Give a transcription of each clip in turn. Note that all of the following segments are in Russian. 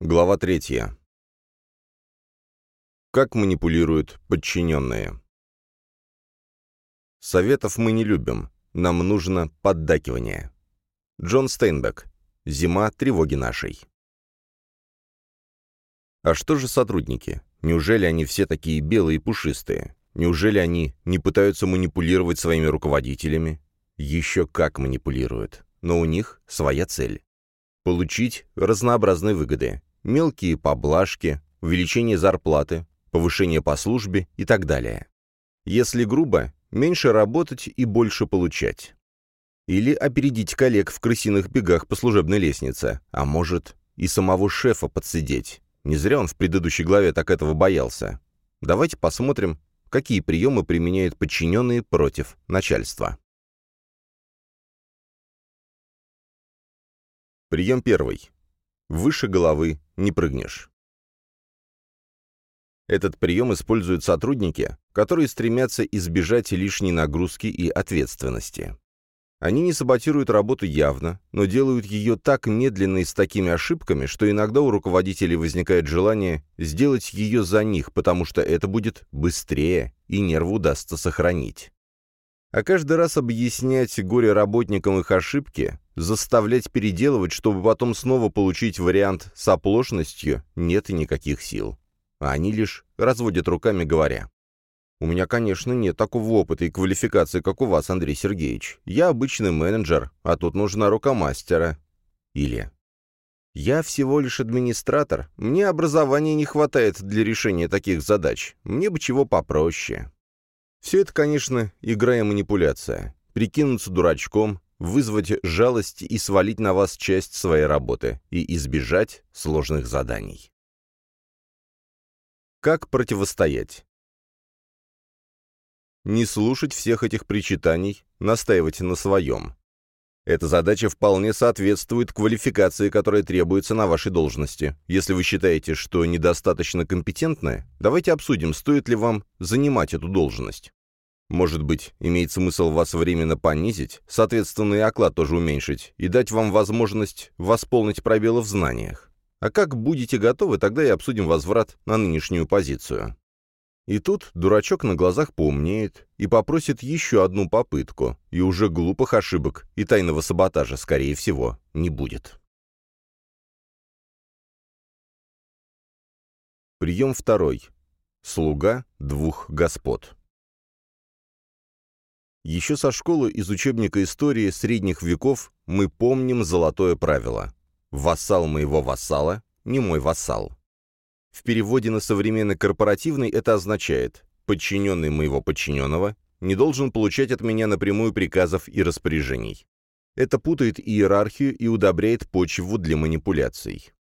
Глава третья. Как манипулируют подчиненные. Советов мы не любим. Нам нужно поддакивание. Джон Стейнбек. Зима тревоги нашей. А что же сотрудники? Неужели они все такие белые и пушистые? Неужели они не пытаются манипулировать своими руководителями? Еще как манипулируют. Но у них своя цель. Получить разнообразные выгоды. Мелкие поблажки, увеличение зарплаты, повышение по службе и так далее. Если грубо, меньше работать и больше получать. Или опередить коллег в крысиных бегах по служебной лестнице, а может и самого шефа подсидеть. Не зря он в предыдущей главе так этого боялся. Давайте посмотрим, какие приемы применяют подчиненные против начальства. Прием первый. Выше головы не прыгнешь. Этот прием используют сотрудники, которые стремятся избежать лишней нагрузки и ответственности. Они не саботируют работу явно, но делают ее так медленно и с такими ошибками, что иногда у руководителей возникает желание сделать ее за них, потому что это будет быстрее и нервы удастся сохранить. А каждый раз объяснять горе-работникам их ошибки, заставлять переделывать, чтобы потом снова получить вариант с оплошностью, нет и никаких сил. А они лишь разводят руками, говоря. «У меня, конечно, нет такого опыта и квалификации, как у вас, Андрей Сергеевич. Я обычный менеджер, а тут нужна рука мастера». Или «Я всего лишь администратор. Мне образования не хватает для решения таких задач. Мне бы чего попроще». Все это, конечно, игра и манипуляция. Прикинуться дурачком, вызвать жалость и свалить на вас часть своей работы и избежать сложных заданий. Как противостоять? Не слушать всех этих причитаний, настаивать на своем. Эта задача вполне соответствует квалификации, которая требуется на вашей должности. Если вы считаете, что недостаточно компетентны, давайте обсудим, стоит ли вам занимать эту должность. Может быть, имеет смысл вас временно понизить, соответственно и оклад тоже уменьшить, и дать вам возможность восполнить пробелы в знаниях. А как будете готовы, тогда и обсудим возврат на нынешнюю позицию. И тут дурачок на глазах поумнеет и попросит еще одну попытку, и уже глупых ошибок и тайного саботажа, скорее всего, не будет. Прием второй. Слуга двух господ. Еще со школы из учебника истории средних веков мы помним золотое правило. «Вассал моего вассала не мой вассал». В переводе на современный корпоративный это означает «подчиненный моего подчиненного не должен получать от меня напрямую приказов и распоряжений». Это путает иерархию и удобряет почву для манипуляций.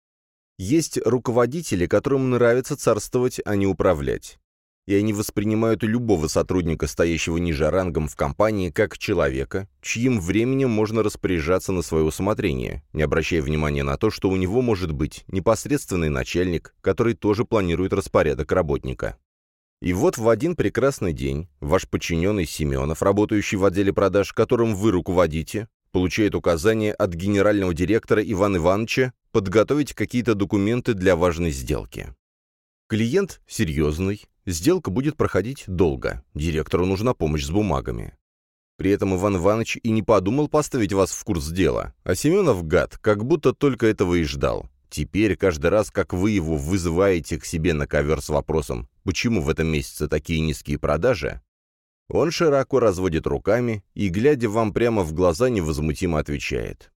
Есть руководители, которым нравится царствовать, а не управлять. И они воспринимают любого сотрудника, стоящего ниже рангом в компании, как человека, чьим временем можно распоряжаться на свое усмотрение, не обращая внимания на то, что у него может быть непосредственный начальник, который тоже планирует распорядок работника. И вот в один прекрасный день ваш подчиненный Семенов, работающий в отделе продаж, которым вы руководите, получает указание от генерального директора Ивана Ивановича подготовить какие-то документы для важной сделки. Клиент серьезный, сделка будет проходить долго, директору нужна помощь с бумагами. При этом Иван Иванович и не подумал поставить вас в курс дела, а Семенов, гад, как будто только этого и ждал. Теперь, каждый раз, как вы его вызываете к себе на ковер с вопросом, почему в этом месяце такие низкие продажи, он широко разводит руками и, глядя вам прямо в глаза, невозмутимо отвечает.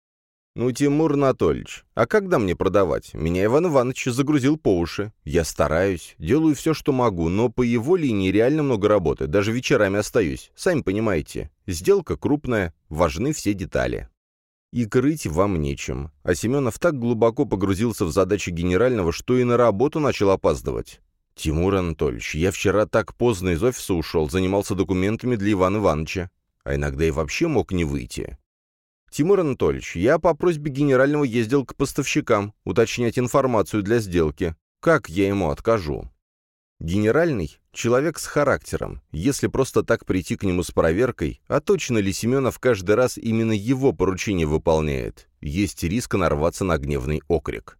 «Ну, Тимур Анатольевич, а когда мне продавать? Меня Иван Иванович загрузил по уши. Я стараюсь, делаю все, что могу, но по его линии реально много работы, даже вечерами остаюсь. Сами понимаете, сделка крупная, важны все детали». И крыть вам нечем. А Семенов так глубоко погрузился в задачи генерального, что и на работу начал опаздывать. «Тимур Анатольевич, я вчера так поздно из офиса ушел, занимался документами для Ивана Ивановича. А иногда и вообще мог не выйти. «Тимур Анатольевич, я по просьбе генерального ездил к поставщикам, уточнять информацию для сделки. Как я ему откажу?» Генеральный — человек с характером. Если просто так прийти к нему с проверкой, а точно ли Семенов каждый раз именно его поручение выполняет, есть риск нарваться на гневный окрик.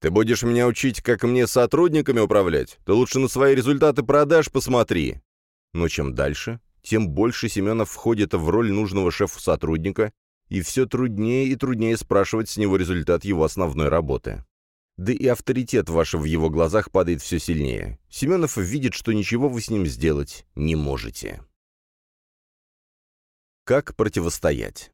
«Ты будешь меня учить, как мне сотрудниками управлять? Ты лучше на свои результаты продаж посмотри!» Но чем дальше, тем больше Семенов входит в роль нужного шефа-сотрудника, и все труднее и труднее спрашивать с него результат его основной работы. Да и авторитет ваш в его глазах падает все сильнее. Семенов видит, что ничего вы с ним сделать не можете. Как противостоять?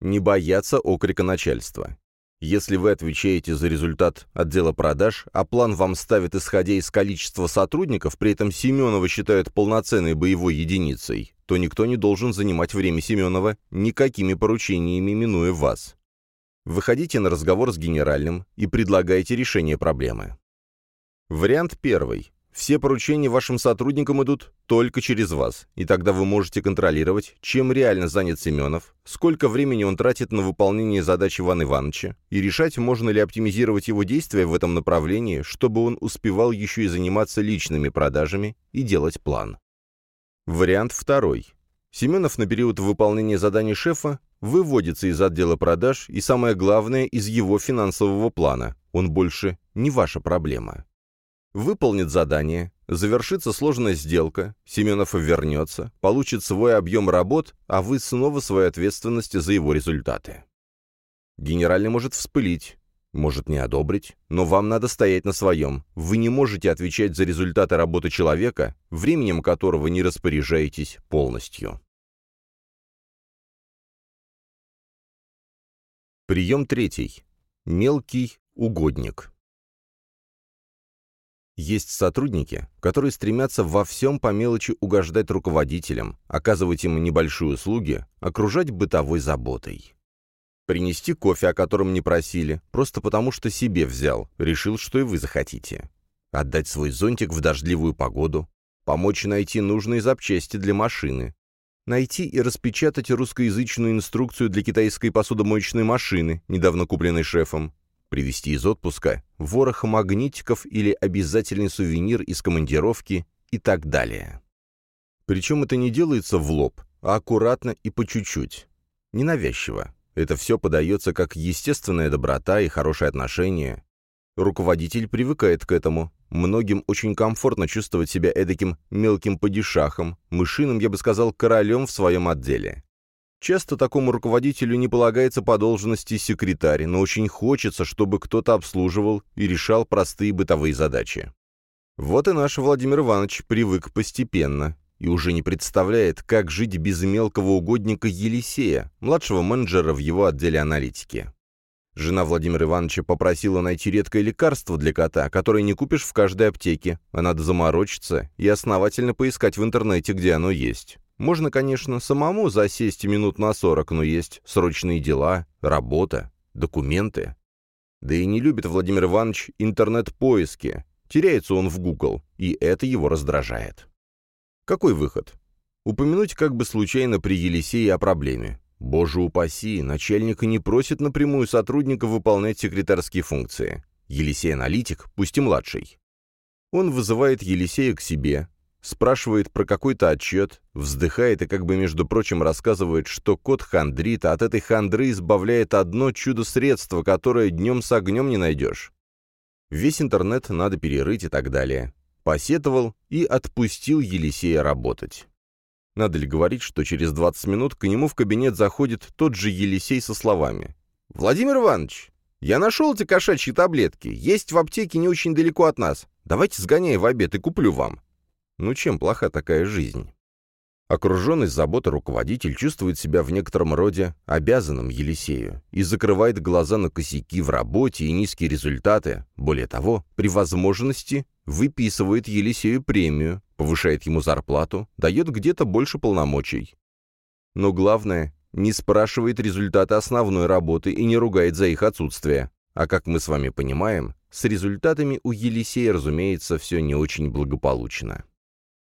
Не бояться окрика начальства. Если вы отвечаете за результат отдела продаж, а план вам ставит исходя из количества сотрудников, при этом Семенова считают полноценной боевой единицей, то никто не должен занимать время Семенова никакими поручениями, минуя вас. Выходите на разговор с генеральным и предлагайте решение проблемы. Вариант первый. Все поручения вашим сотрудникам идут только через вас, и тогда вы можете контролировать, чем реально занят Семенов, сколько времени он тратит на выполнение задач Ивана Ивановича, и решать, можно ли оптимизировать его действия в этом направлении, чтобы он успевал еще и заниматься личными продажами и делать план. Вариант второй. Семенов на период выполнения заданий шефа выводится из отдела продаж и, самое главное, из его финансового плана. Он больше не ваша проблема. Выполнит задание, завершится сложная сделка, Семенов вернется, получит свой объем работ, а вы снова свою ответственность за его результаты. Генеральный может вспылить, может не одобрить, но вам надо стоять на своем. Вы не можете отвечать за результаты работы человека, временем которого не распоряжаетесь полностью. Прием третий. Мелкий угодник. Есть сотрудники, которые стремятся во всем по мелочи угождать руководителям, оказывать им небольшие услуги, окружать бытовой заботой. Принести кофе, о котором не просили, просто потому что себе взял, решил, что и вы захотите. Отдать свой зонтик в дождливую погоду, помочь найти нужные запчасти для машины, найти и распечатать русскоязычную инструкцию для китайской посудомоечной машины, недавно купленной шефом, привезти из отпуска, ворох магнитиков или обязательный сувенир из командировки и так далее. Причем это не делается в лоб, а аккуратно и по чуть-чуть. Ненавязчиво. Это все подается как естественная доброта и хорошее отношение. Руководитель привыкает к этому. Многим очень комфортно чувствовать себя эдаким мелким падишахом, мышиным, я бы сказал, королем в своем отделе. Часто такому руководителю не полагается по должности секретарь, но очень хочется, чтобы кто-то обслуживал и решал простые бытовые задачи. Вот и наш Владимир Иванович привык постепенно и уже не представляет, как жить без мелкого угодника Елисея, младшего менеджера в его отделе аналитики. Жена Владимира Ивановича попросила найти редкое лекарство для кота, которое не купишь в каждой аптеке, а надо заморочиться и основательно поискать в интернете, где оно есть. Можно, конечно, самому засесть минут на сорок, но есть срочные дела, работа, документы. Да и не любит Владимир Иванович интернет-поиски. Теряется он в Google, и это его раздражает. Какой выход? Упомянуть как бы случайно при Елисее о проблеме. Боже упаси, начальник не просит напрямую сотрудника выполнять секретарские функции. Елисей-аналитик, пусть и младший. Он вызывает Елисея к себе, спрашивает про какой-то отчет, вздыхает и как бы, между прочим, рассказывает, что кот хандрит, а от этой хандры избавляет одно чудо-средство, которое днем с огнем не найдешь. Весь интернет надо перерыть и так далее. Посетовал и отпустил Елисея работать. Надо ли говорить, что через 20 минут к нему в кабинет заходит тот же Елисей со словами. «Владимир Иванович, я нашел эти кошачьи таблетки. Есть в аптеке не очень далеко от нас. Давайте сгоняй в обед и куплю вам. Ну чем плоха такая жизнь? Окруженный заботой руководитель чувствует себя в некотором роде обязанным Елисею и закрывает глаза на косяки в работе и низкие результаты. Более того, при возможности выписывает Елисею премию, повышает ему зарплату, дает где-то больше полномочий. Но главное, не спрашивает результаты основной работы и не ругает за их отсутствие. А как мы с вами понимаем, с результатами у Елисея, разумеется, все не очень благополучно.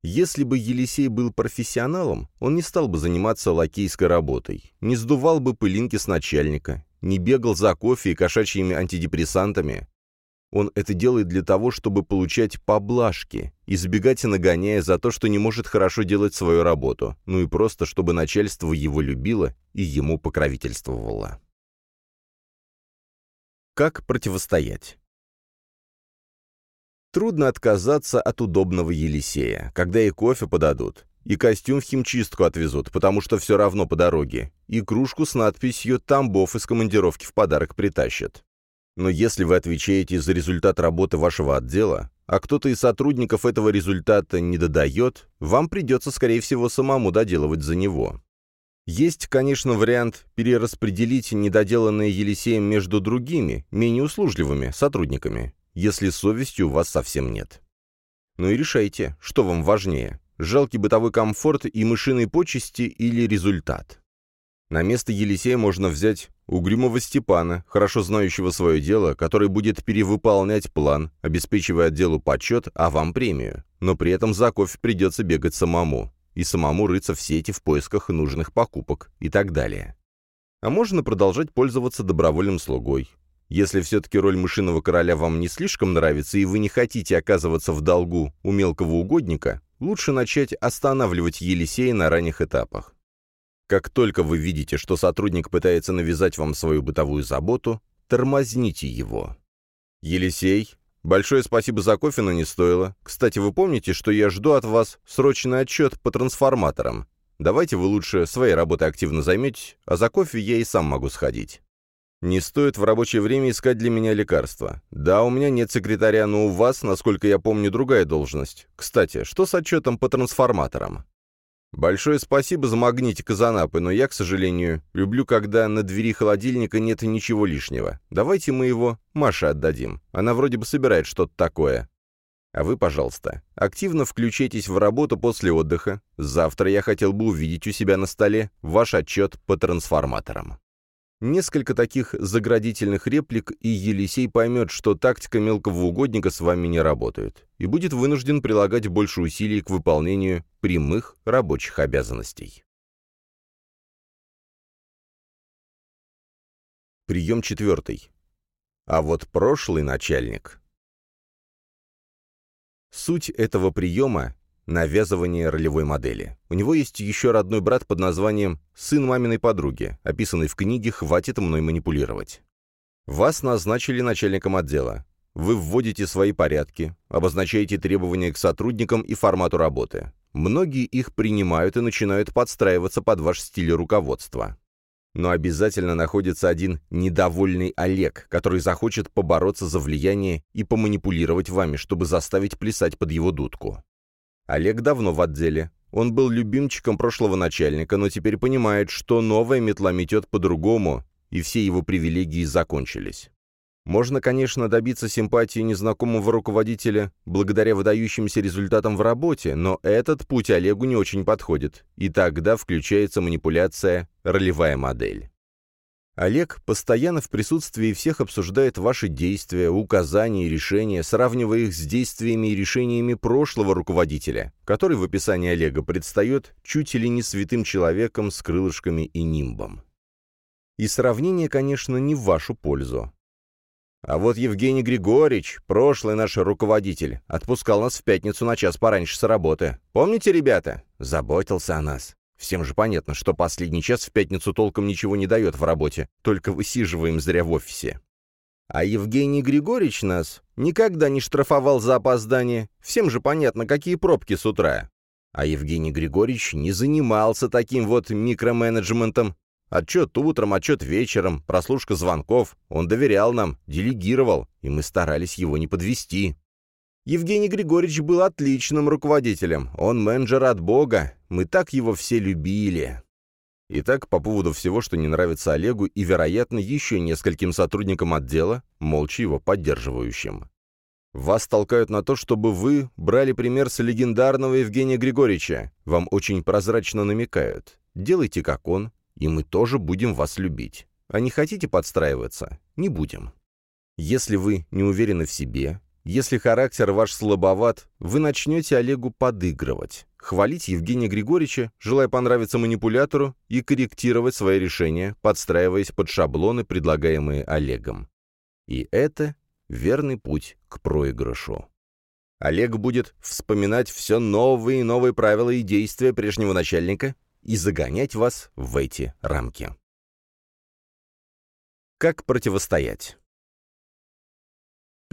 Если бы Елисей был профессионалом, он не стал бы заниматься лакейской работой, не сдувал бы пылинки с начальника, не бегал за кофе и кошачьими антидепрессантами. Он это делает для того, чтобы получать поблажки, избегать и нагоняя за то, что не может хорошо делать свою работу, ну и просто, чтобы начальство его любило и ему покровительствовало. Как противостоять? Трудно отказаться от удобного Елисея, когда и кофе подадут, и костюм в химчистку отвезут, потому что все равно по дороге, и кружку с надписью «Тамбов» из командировки в подарок притащат. Но если вы отвечаете за результат работы вашего отдела, а кто-то из сотрудников этого результата не додает, вам придется, скорее всего, самому доделывать за него. Есть, конечно, вариант перераспределить недоделанные Елисеем между другими, менее услужливыми сотрудниками, если совести у вас совсем нет. Ну и решайте, что вам важнее – жалкий бытовой комфорт и мышиные почести или результат. На место Елисея можно взять угрюмого Степана, хорошо знающего свое дело, который будет перевыполнять план, обеспечивая отделу почет, а вам премию. Но при этом за кофе придется бегать самому и самому рыться в сети в поисках нужных покупок и так далее. А можно продолжать пользоваться добровольным слугой. Если все-таки роль мышиного короля вам не слишком нравится и вы не хотите оказываться в долгу у мелкого угодника, лучше начать останавливать Елисея на ранних этапах. Как только вы видите, что сотрудник пытается навязать вам свою бытовую заботу, тормозните его. Елисей, большое спасибо за кофе, но не стоило. Кстати, вы помните, что я жду от вас срочный отчет по трансформаторам? Давайте вы лучше своей работой активно займетесь, а за кофе я и сам могу сходить. Не стоит в рабочее время искать для меня лекарства. Да, у меня нет секретаря, но у вас, насколько я помню, другая должность. Кстати, что с отчетом по трансформаторам? Большое спасибо за магнитик из Анапы, но я, к сожалению, люблю, когда на двери холодильника нет ничего лишнего. Давайте мы его Маше отдадим. Она вроде бы собирает что-то такое. А вы, пожалуйста, активно включайтесь в работу после отдыха. Завтра я хотел бы увидеть у себя на столе ваш отчет по трансформаторам. Несколько таких заградительных реплик, и Елисей поймет, что тактика мелкого угодника с вами не работает, и будет вынужден прилагать больше усилий к выполнению прямых рабочих обязанностей. Прием четвертый. А вот прошлый начальник. Суть этого приема навязывание ролевой модели. У него есть еще родной брат под названием «Сын маминой подруги», описанный в книге «Хватит мной манипулировать». Вас назначили начальником отдела. Вы вводите свои порядки, обозначаете требования к сотрудникам и формату работы. Многие их принимают и начинают подстраиваться под ваш стиль руководства. Но обязательно находится один недовольный Олег, который захочет побороться за влияние и поманипулировать вами, чтобы заставить плясать под его дудку. Олег давно в отделе. Он был любимчиком прошлого начальника, но теперь понимает, что новая метла метет по-другому, и все его привилегии закончились. Можно, конечно, добиться симпатии незнакомого руководителя благодаря выдающимся результатам в работе, но этот путь Олегу не очень подходит, и тогда включается манипуляция «ролевая модель». Олег постоянно в присутствии всех обсуждает ваши действия, указания и решения, сравнивая их с действиями и решениями прошлого руководителя, который в описании Олега предстает чуть ли не святым человеком с крылышками и нимбом. И сравнение, конечно, не в вашу пользу. А вот Евгений Григорьевич, прошлый наш руководитель, отпускал нас в пятницу на час пораньше с работы. Помните, ребята? Заботился о нас. Всем же понятно, что последний час в пятницу толком ничего не дает в работе, только высиживаем зря в офисе. А Евгений Григорьевич нас никогда не штрафовал за опоздание. Всем же понятно, какие пробки с утра. А Евгений Григорьевич не занимался таким вот микроменеджментом. Отчет утром, отчет вечером, прослушка звонков. Он доверял нам, делегировал, и мы старались его не подвести. Евгений Григорьевич был отличным руководителем. Он менеджер от Бога. Мы так его все любили. Итак, по поводу всего, что не нравится Олегу и, вероятно, еще нескольким сотрудникам отдела, молча его поддерживающим. Вас толкают на то, чтобы вы брали пример с легендарного Евгения Григорьевича. Вам очень прозрачно намекают. Делайте как он, и мы тоже будем вас любить. А не хотите подстраиваться? Не будем. Если вы не уверены в себе, если характер ваш слабоват, вы начнете Олегу подыгрывать, хвалить Евгения Григорьевича, желая понравиться манипулятору, и корректировать свои решения, подстраиваясь под шаблоны, предлагаемые Олегом. И это верный путь к проигрышу. Олег будет вспоминать все новые и новые правила и действия прежнего начальника и загонять вас в эти рамки. Как противостоять?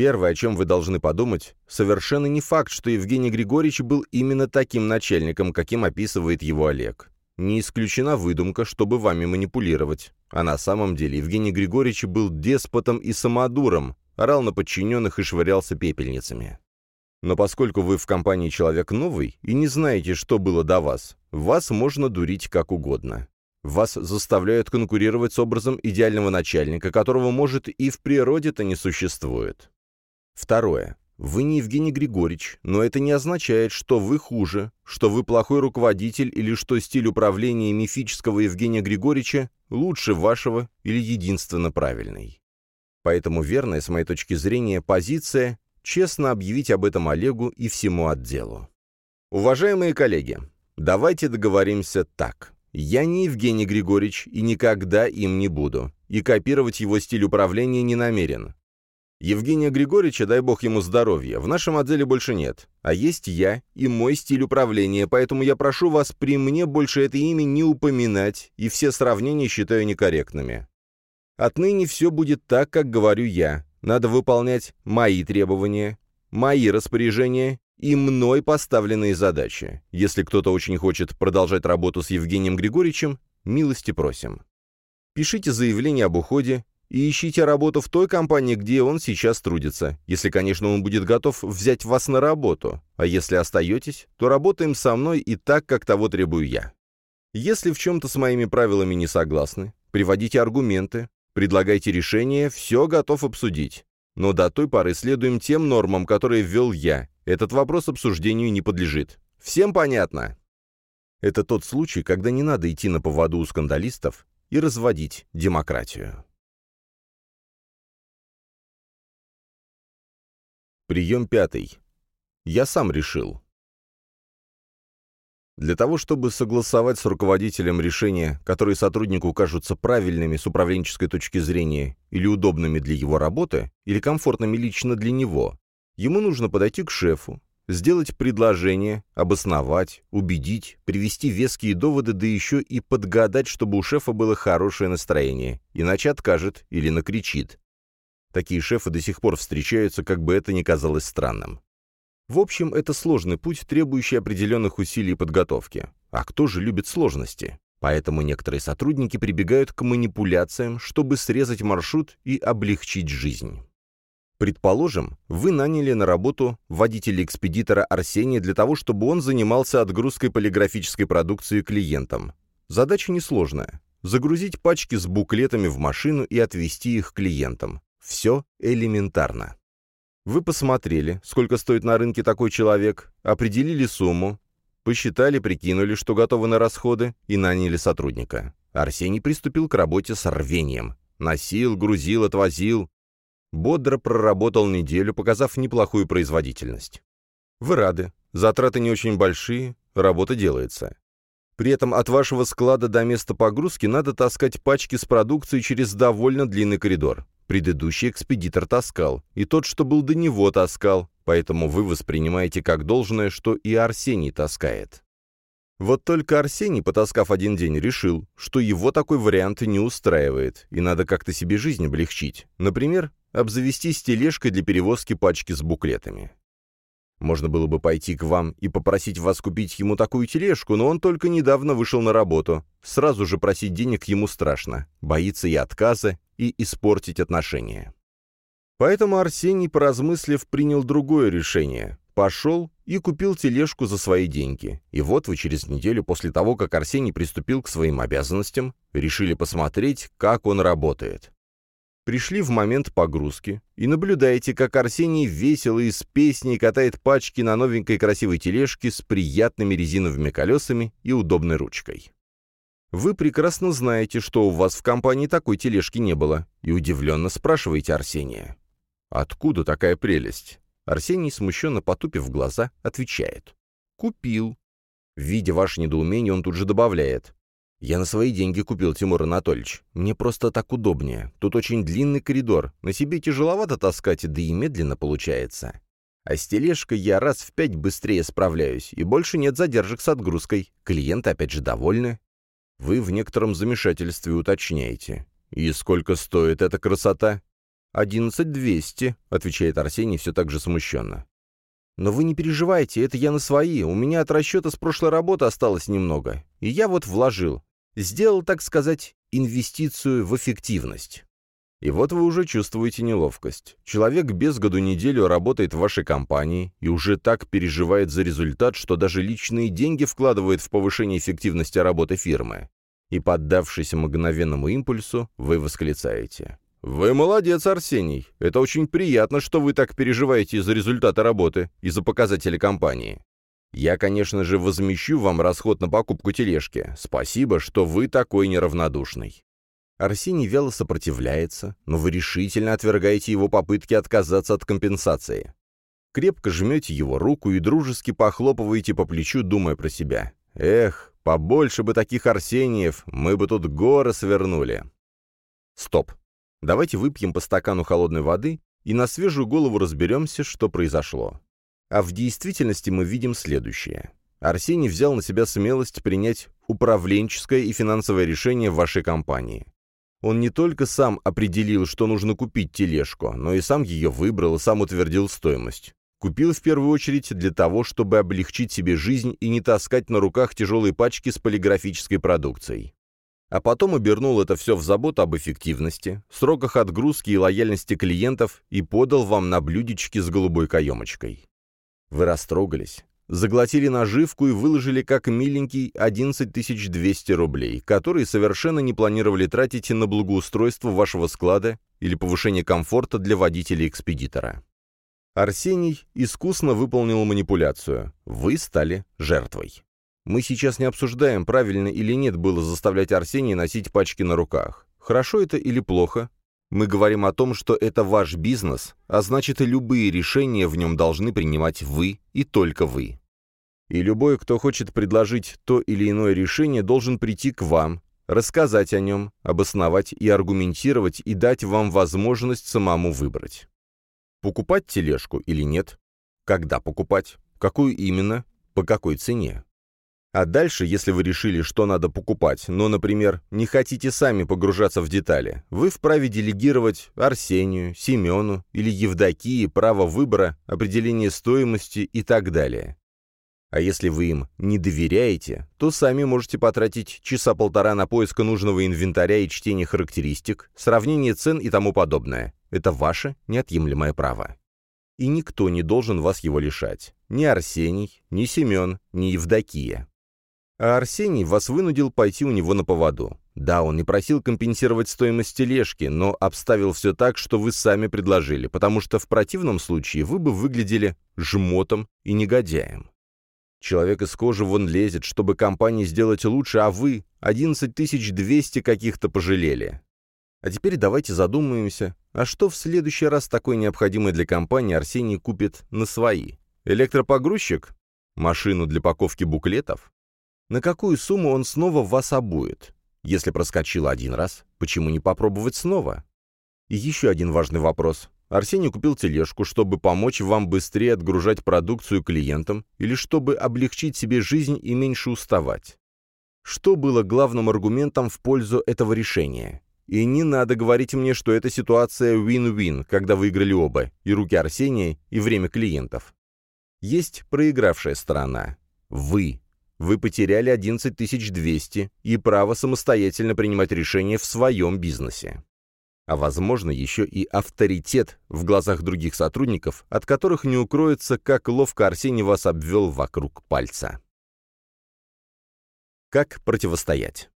Первое, о чем вы должны подумать, совершенно не факт, что Евгений Григорьевич был именно таким начальником, каким описывает его Олег. Не исключена выдумка, чтобы вами манипулировать. А на самом деле Евгений Григорьевич был деспотом и самодуром, орал на подчиненных и швырялся пепельницами. Но поскольку вы в компании человек новый и не знаете, что было до вас, вас можно дурить как угодно. Вас заставляют конкурировать с образом идеального начальника, которого, может, и в природе-то не существует. Второе. Вы не Евгений Григорьевич, но это не означает, что вы хуже, что вы плохой руководитель или что стиль управления мифического Евгения Григорьевича лучше вашего или единственно правильный. Поэтому верная, с моей точки зрения, позиция – честно объявить об этом Олегу и всему отделу. Уважаемые коллеги, давайте договоримся так. Я не Евгений Григорьевич и никогда им не буду, и копировать его стиль управления не намерен. Евгения Григорьевича, дай бог ему здоровья, в нашем отделе больше нет. А есть я и мой стиль управления, поэтому я прошу вас при мне больше это имя не упоминать, и все сравнения считаю некорректными. Отныне все будет так, как говорю я. Надо выполнять мои требования, мои распоряжения и мной поставленные задачи. Если кто-то очень хочет продолжать работу с Евгением Григорьевичем, милости просим. Пишите заявление об уходе, и ищите работу в той компании, где он сейчас трудится, если, конечно, он будет готов взять вас на работу. А если остаетесь, то работаем со мной и так, как того требую я. Если в чем-то с моими правилами не согласны, приводите аргументы, предлагайте решения, все готов обсудить. Но до той поры следуем тем нормам, которые ввел я. Этот вопрос обсуждению не подлежит. Всем понятно? Это тот случай, когда не надо идти на поводу у скандалистов и разводить демократию. Прием пятый. Я сам решил. Для того, чтобы согласовать с руководителем решения, которые сотруднику кажутся правильными с управленческой точки зрения или удобными для его работы, или комфортными лично для него, ему нужно подойти к шефу, сделать предложение, обосновать, убедить, привести веские доводы, да еще и подгадать, чтобы у шефа было хорошее настроение, иначе откажет или накричит. Такие шефы до сих пор встречаются, как бы это ни казалось странным. В общем, это сложный путь, требующий определенных усилий и подготовки. А кто же любит сложности? Поэтому некоторые сотрудники прибегают к манипуляциям, чтобы срезать маршрут и облегчить жизнь. Предположим, вы наняли на работу водителя-экспедитора Арсения для того, чтобы он занимался отгрузкой полиграфической продукции клиентам. Задача несложная. Загрузить пачки с буклетами в машину и отвезти их клиентам. Все элементарно. Вы посмотрели, сколько стоит на рынке такой человек, определили сумму, посчитали, прикинули, что готовы на расходы, и наняли сотрудника. Арсений приступил к работе с рвением. Носил, грузил, отвозил. Бодро проработал неделю, показав неплохую производительность. Вы рады. Затраты не очень большие, работа делается. При этом от вашего склада до места погрузки надо таскать пачки с продукцией через довольно длинный коридор. Предыдущий экспедитор таскал, и тот, что был до него, таскал, поэтому вы воспринимаете как должное, что и Арсений таскает. Вот только Арсений, потаскав один день, решил, что его такой вариант не устраивает, и надо как-то себе жизнь облегчить. Например, обзавестись тележкой для перевозки пачки с буклетами. Можно было бы пойти к вам и попросить вас купить ему такую тележку, но он только недавно вышел на работу. Сразу же просить денег ему страшно. Боится и отказа, и испортить отношения. Поэтому Арсений, поразмыслив, принял другое решение. Пошел и купил тележку за свои деньги. И вот вы через неделю после того, как Арсений приступил к своим обязанностям, решили посмотреть, как он работает. Пришли в момент погрузки и наблюдаете, как Арсений весело и с песней катает пачки на новенькой красивой тележке с приятными резиновыми колесами и удобной ручкой. Вы прекрасно знаете, что у вас в компании такой тележки не было, и удивленно спрашиваете Арсения. «Откуда такая прелесть?» Арсений, смущенно потупив глаза, отвечает. «Купил». Видя ваше недоумение, он тут же добавляет. «Я на свои деньги купил, Тимур Анатольевич. Мне просто так удобнее. Тут очень длинный коридор. На себе тяжеловато таскать, да и медленно получается. А с тележкой я раз в пять быстрее справляюсь, и больше нет задержек с отгрузкой. Клиенты опять же довольны. Вы в некотором замешательстве уточняете. И сколько стоит эта красота? «Одиннадцать двести», — отвечает Арсений все так же смущенно. «Но вы не переживайте, это я на свои, у меня от расчета с прошлой работы осталось немного, и я вот вложил. Сделал, так сказать, инвестицию в эффективность». И вот вы уже чувствуете неловкость. Человек без году неделю работает в вашей компании и уже так переживает за результат, что даже личные деньги вкладывает в повышение эффективности работы фирмы. И, поддавшись мгновенному импульсу, вы восклицаете. «Вы молодец, Арсений. Это очень приятно, что вы так переживаете из-за результата работы и за показатели компании. Я, конечно же, возмещу вам расход на покупку тележки. Спасибо, что вы такой неравнодушный. Арсений вяло сопротивляется, но вы решительно отвергаете его попытки отказаться от компенсации. Крепко жмете его руку и дружески похлопываете по плечу, думая про себя. «Эх, побольше бы таких Арсениев, мы бы тут горы свернули». Стоп. Давайте выпьем по стакану холодной воды и на свежую голову разберемся, что произошло. А в действительности мы видим следующее. Арсений взял на себя смелость принять управленческое и финансовое решение в вашей компании. Он не только сам определил, что нужно купить тележку, но и сам ее выбрал и сам утвердил стоимость. Купил в первую очередь для того, чтобы облегчить себе жизнь и не таскать на руках тяжелые пачки с полиграфической продукцией. А потом обернул это все в заботу об эффективности, сроках отгрузки и лояльности клиентов и подал вам на блюдечке с голубой каемочкой. Вы растрогались, заглотили наживку и выложили как миленький 11 200 рублей, которые совершенно не планировали тратить на благоустройство вашего склада или повышение комфорта для водителя-экспедитора. Арсений искусно выполнил манипуляцию. Вы стали жертвой. Мы сейчас не обсуждаем, правильно или нет было заставлять Арсения носить пачки на руках. Хорошо это или плохо? Мы говорим о том, что это ваш бизнес, а значит и любые решения в нем должны принимать вы и только вы. И любой, кто хочет предложить то или иное решение, должен прийти к вам, рассказать о нем, обосновать и аргументировать и дать вам возможность самому выбрать. Покупать тележку или нет? Когда покупать? Какую именно? По какой цене? А дальше, если вы решили, что надо покупать, но, например, не хотите сами погружаться в детали, вы вправе делегировать Арсению, Семену или Евдокии право выбора, определения стоимости и так далее. А если вы им не доверяете, то сами можете потратить часа полтора на поиск нужного инвентаря и чтение характеристик, сравнение цен и тому подобное. Это ваше неотъемлемое право. И никто не должен вас его лишать. Ни Арсений, ни Семен, ни Евдокия. А Арсений вас вынудил пойти у него на поводу. Да, он не просил компенсировать стоимость тележки, но обставил все так, что вы сами предложили, потому что в противном случае вы бы выглядели жмотом и негодяем. Человек из кожи вон лезет, чтобы компании сделать лучше, а вы 11 200 каких-то пожалели. А теперь давайте задумаемся, а что в следующий раз такое необходимое для компании Арсений купит на свои? Электропогрузчик? Машину для паковки буклетов? На какую сумму он снова вас обует? Если проскочил один раз, почему не попробовать снова? И еще один важный вопрос. Арсений купил тележку, чтобы помочь вам быстрее отгружать продукцию клиентам или чтобы облегчить себе жизнь и меньше уставать. Что было главным аргументом в пользу этого решения? И не надо говорить мне, что это ситуация win-win, когда выиграли оба, и руки Арсения, и время клиентов. Есть проигравшая сторона. Вы. Вы потеряли 11 200 и право самостоятельно принимать решения в своем бизнесе а, возможно, еще и авторитет в глазах других сотрудников, от которых не укроется, как ловко Арсений вас обвел вокруг пальца. Как противостоять?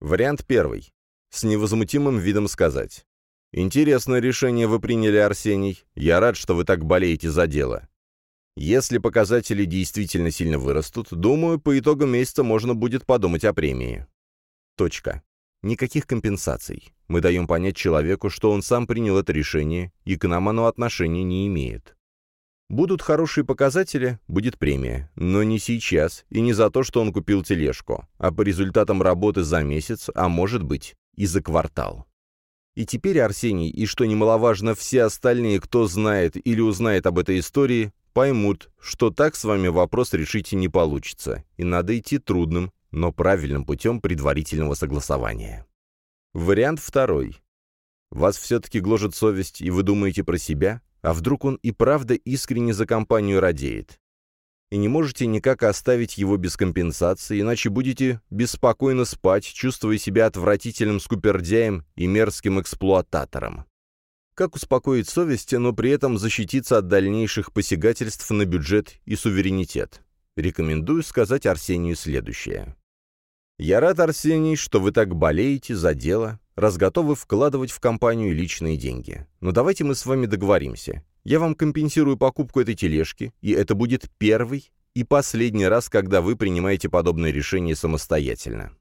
Вариант первый. С невозмутимым видом сказать. «Интересное решение вы приняли, Арсений. Я рад, что вы так болеете за дело. Если показатели действительно сильно вырастут, думаю, по итогам месяца можно будет подумать о премии». Точка. Никаких компенсаций. Мы даем понять человеку, что он сам принял это решение и к нам оно отношения не имеет. Будут хорошие показатели, будет премия. Но не сейчас и не за то, что он купил тележку, а по результатам работы за месяц, а может быть и за квартал. И теперь Арсений, и что немаловажно, все остальные, кто знает или узнает об этой истории, поймут, что так с вами вопрос решить не получится, и надо идти трудным, но правильным путем предварительного согласования. Вариант второй. Вас все-таки гложет совесть, и вы думаете про себя? А вдруг он и правда искренне за компанию радеет? И не можете никак оставить его без компенсации, иначе будете беспокойно спать, чувствуя себя отвратительным скупердяем и мерзким эксплуататором. Как успокоить совесть, но при этом защититься от дальнейших посягательств на бюджет и суверенитет? Рекомендую сказать Арсению следующее. «Я рад, Арсений, что вы так болеете за дело, раз готовы вкладывать в компанию личные деньги. Но давайте мы с вами договоримся. Я вам компенсирую покупку этой тележки, и это будет первый и последний раз, когда вы принимаете подобное решение самостоятельно.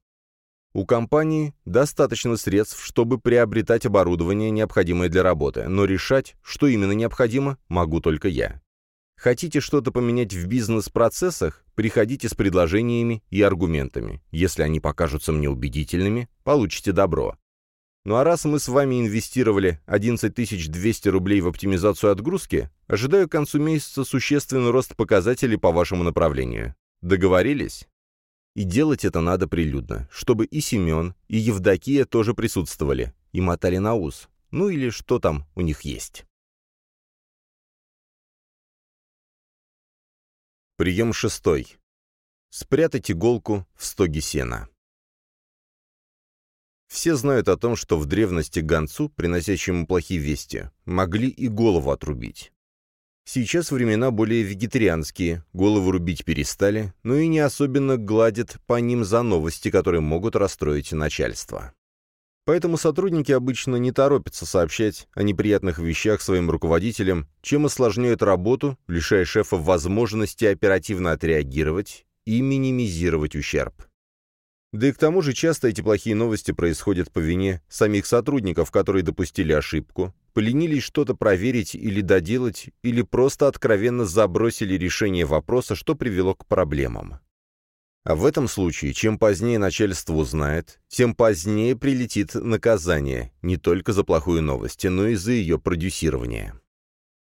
У компании достаточно средств, чтобы приобретать оборудование, необходимое для работы, но решать, что именно необходимо, могу только я. Хотите что-то поменять в бизнес-процессах? Приходите с предложениями и аргументами. Если они покажутся мне убедительными, получите добро. Ну а раз мы с вами инвестировали 11 200 рублей в оптимизацию отгрузки, ожидаю к концу месяца существенный рост показателей по вашему направлению. Договорились? И делать это надо прилюдно, чтобы и Семен, и Евдокия тоже присутствовали, и мотали на ус, ну или что там у них есть. Прием шестой. Спрятать иголку в стоге сена. Все знают о том, что в древности гонцу, приносящему плохие вести, могли и голову отрубить. Сейчас времена более вегетарианские, голову рубить перестали, но и не особенно гладят по ним за новости, которые могут расстроить начальство. Поэтому сотрудники обычно не торопятся сообщать о неприятных вещах своим руководителям, чем осложняют работу, лишая шефа возможности оперативно отреагировать и минимизировать ущерб. Да и к тому же часто эти плохие новости происходят по вине самих сотрудников, которые допустили ошибку, поленились что-то проверить или доделать, или просто откровенно забросили решение вопроса, что привело к проблемам. А в этом случае, чем позднее начальство узнает, тем позднее прилетит наказание, не только за плохую новость, но и за ее продюсирование.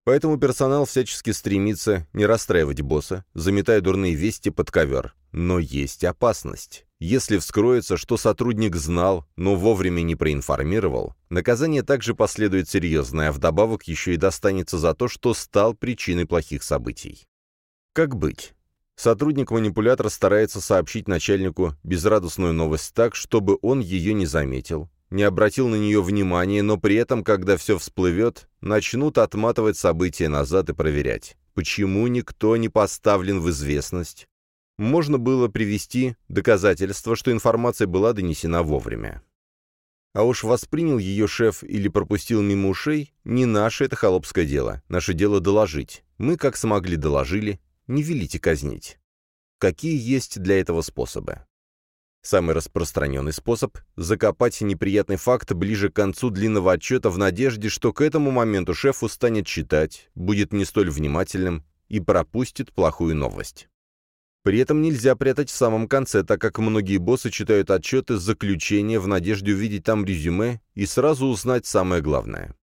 Поэтому персонал всячески стремится не расстраивать босса, заметая дурные вести под ковер. Но есть опасность. Если вскроется, что сотрудник знал, но вовремя не проинформировал, наказание также последует серьезное, а вдобавок еще и достанется за то, что стал причиной плохих событий. Как быть? Сотрудник-манипулятор старается сообщить начальнику безрадостную новость так, чтобы он ее не заметил, не обратил на нее внимания, но при этом, когда все всплывет, начнут отматывать события назад и проверять, почему никто не поставлен в известность, можно было привести доказательства, что информация была донесена вовремя. А уж воспринял ее шеф или пропустил мимо ушей, не наше это холопское дело. Наше дело доложить. Мы, как смогли, доложили. Не велите казнить. Какие есть для этого способы? Самый распространенный способ – закопать неприятный факт ближе к концу длинного отчета в надежде, что к этому моменту шеф устанет читать, будет не столь внимательным и пропустит плохую новость. При этом нельзя прятать в самом конце, так как многие боссы читают отчеты заключения в надежде увидеть там резюме и сразу узнать самое главное.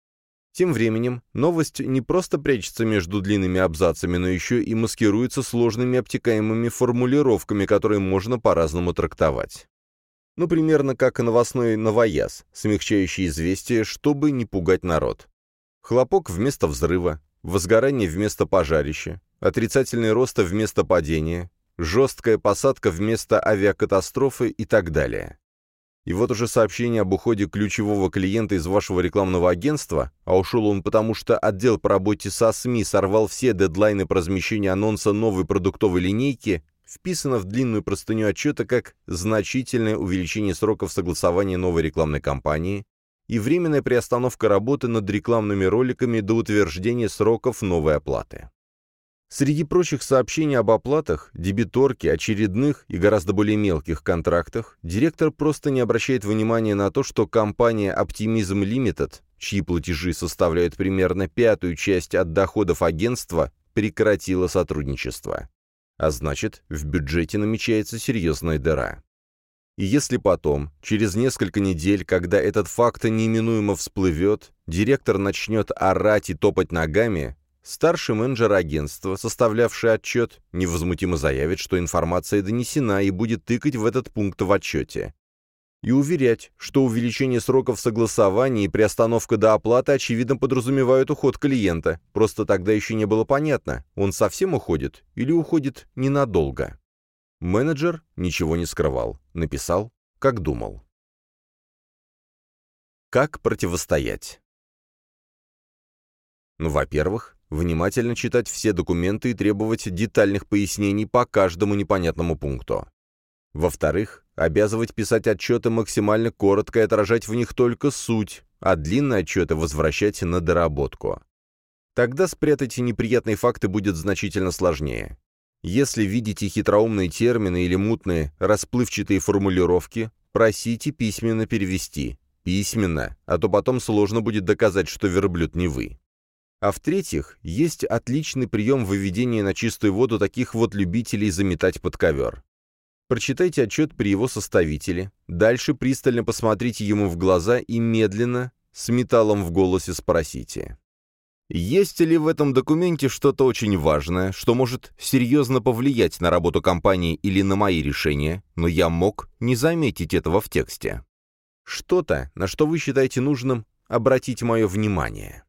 Тем временем новость не просто прячется между длинными абзацами, но еще и маскируется сложными обтекаемыми формулировками, которые можно по-разному трактовать. Ну, примерно как новостной новояз, смягчающий известие, чтобы не пугать народ. Хлопок вместо взрыва, возгорание вместо пожарища, отрицательный рост вместо падения, жесткая посадка вместо авиакатастрофы и так далее. И вот уже сообщение об уходе ключевого клиента из вашего рекламного агентства, а ушел он потому, что отдел по работе со СМИ сорвал все дедлайны по размещению анонса новой продуктовой линейки, вписано в длинную простыню отчета как значительное увеличение сроков согласования новой рекламной кампании и временная приостановка работы над рекламными роликами до утверждения сроков новой оплаты. Среди прочих сообщений об оплатах, дебиторке, очередных и гораздо более мелких контрактах, директор просто не обращает внимания на то, что компания Optimism Limited, чьи платежи составляют примерно пятую часть от доходов агентства, прекратила сотрудничество. А значит, в бюджете намечается серьезная дыра. И если потом, через несколько недель, когда этот факт неминуемо всплывет, директор начнет орать и топать ногами, Старший менеджер агентства, составлявший отчет, невозмутимо заявит, что информация донесена и будет тыкать в этот пункт в отчете. и уверять, что увеличение сроков согласования и приостановка до оплаты очевидно подразумевают уход клиента. Просто тогда еще не было понятно, он совсем уходит или уходит ненадолго. Менеджер ничего не скрывал, написал, как думал. Как противостоять? Ну, во-первых, внимательно читать все документы и требовать детальных пояснений по каждому непонятному пункту. Во-вторых, обязывать писать отчеты максимально коротко и отражать в них только суть, а длинные отчеты возвращать на доработку. Тогда спрятать неприятные факты будет значительно сложнее. Если видите хитроумные термины или мутные, расплывчатые формулировки, просите письменно перевести. Письменно, а то потом сложно будет доказать, что верблюд не вы. А в-третьих, есть отличный прием выведения на чистую воду таких вот любителей заметать под ковер. Прочитайте отчет при его составителе, дальше пристально посмотрите ему в глаза и медленно, с металлом в голосе спросите. Есть ли в этом документе что-то очень важное, что может серьезно повлиять на работу компании или на мои решения, но я мог не заметить этого в тексте? Что-то, на что вы считаете нужным обратить мое внимание.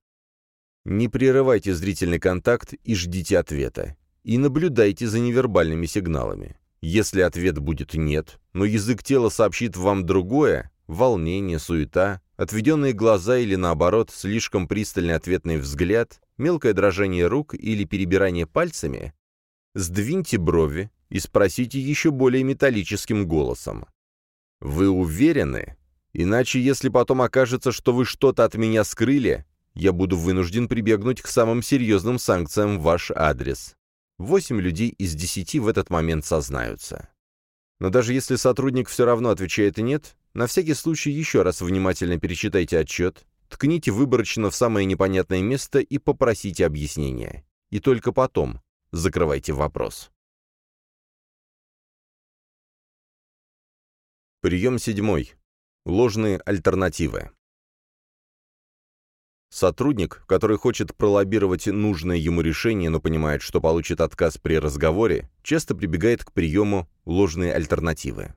Не прерывайте зрительный контакт и ждите ответа. И наблюдайте за невербальными сигналами. Если ответ будет «нет», но язык тела сообщит вам другое, волнение, суета, Отведенные глаза или, наоборот, слишком пристальный ответный взгляд, мелкое дрожание рук или перебирание пальцами, сдвиньте брови и спросите еще более металлическим голосом. «Вы уверены? Иначе, если потом окажется, что вы что-то от меня скрыли, я буду вынужден прибегнуть к самым серьезным санкциям в ваш адрес». Восемь людей из десяти в этот момент сознаются. Но даже если сотрудник все равно отвечает «нет», на всякий случай еще раз внимательно перечитайте отчет, ткните выборочно в самое непонятное место и попросите объяснения. И только потом закрывайте вопрос. Прием седьмой. Ложные альтернативы. Сотрудник, который хочет пролоббировать нужное ему решение, но понимает, что получит отказ при разговоре, часто прибегает к приему ложные альтернативы.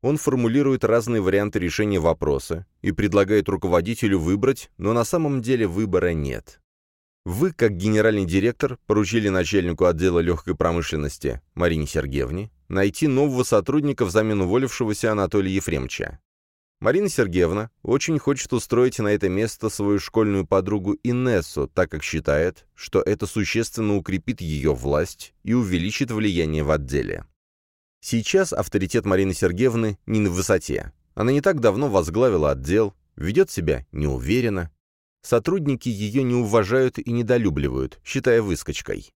Он формулирует разные варианты решения вопроса и предлагает руководителю выбрать, но на самом деле выбора нет. Вы, как генеральный директор, поручили начальнику отдела легкой промышленности Марине Сергеевне найти нового сотрудника взамен уволившегося Анатолия Ефремовича. Марина Сергеевна очень хочет устроить на это место свою школьную подругу Инессу, так как считает, что это существенно укрепит ее власть и увеличит влияние в отделе. Сейчас авторитет Марины Сергеевны не на высоте. Она не так давно возглавила отдел, ведет себя неуверенно. Сотрудники ее не уважают и недолюбливают, считая выскочкой.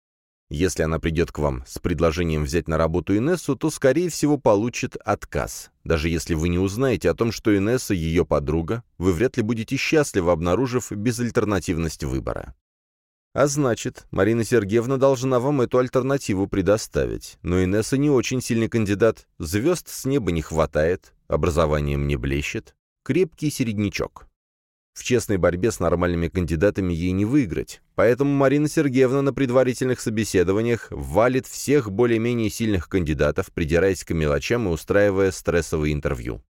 Если она придет к вам с предложением взять на работу Инессу, то, скорее всего, получит отказ. Даже если вы не узнаете о том, что Инесса ее подруга, вы вряд ли будете счастливы, обнаружив безальтернативность выбора. А значит, Марина Сергеевна должна вам эту альтернативу предоставить. Но Инесса не очень сильный кандидат, звезд с неба не хватает, образованием не блещет, крепкий середнячок. В честной борьбе с нормальными кандидатами ей не выиграть, поэтому Марина Сергеевна на предварительных собеседованиях валит всех более-менее сильных кандидатов, придираясь к мелочам и устраивая стрессовые интервью.